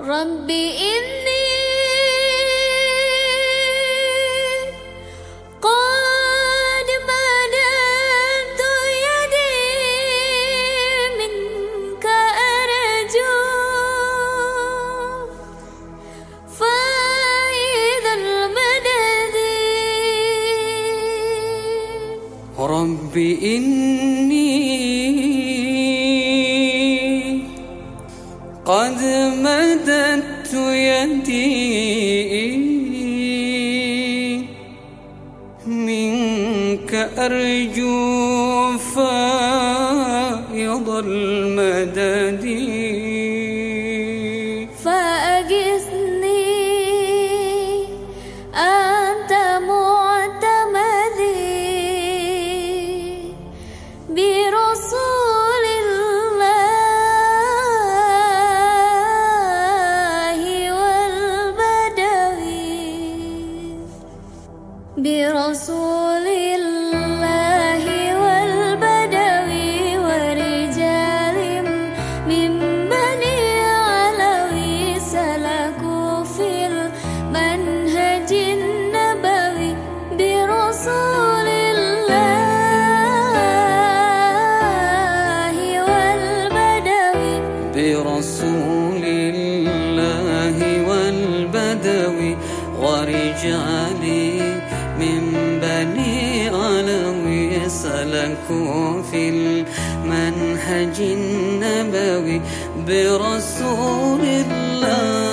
رب إني قد مددت يدي منك أرجو. فإذا المدد. رب إني قد مددت يدي منك أرجو فيض المدد. ورجال من بني علوي سلكوا في المنهج النبوي برسول الله.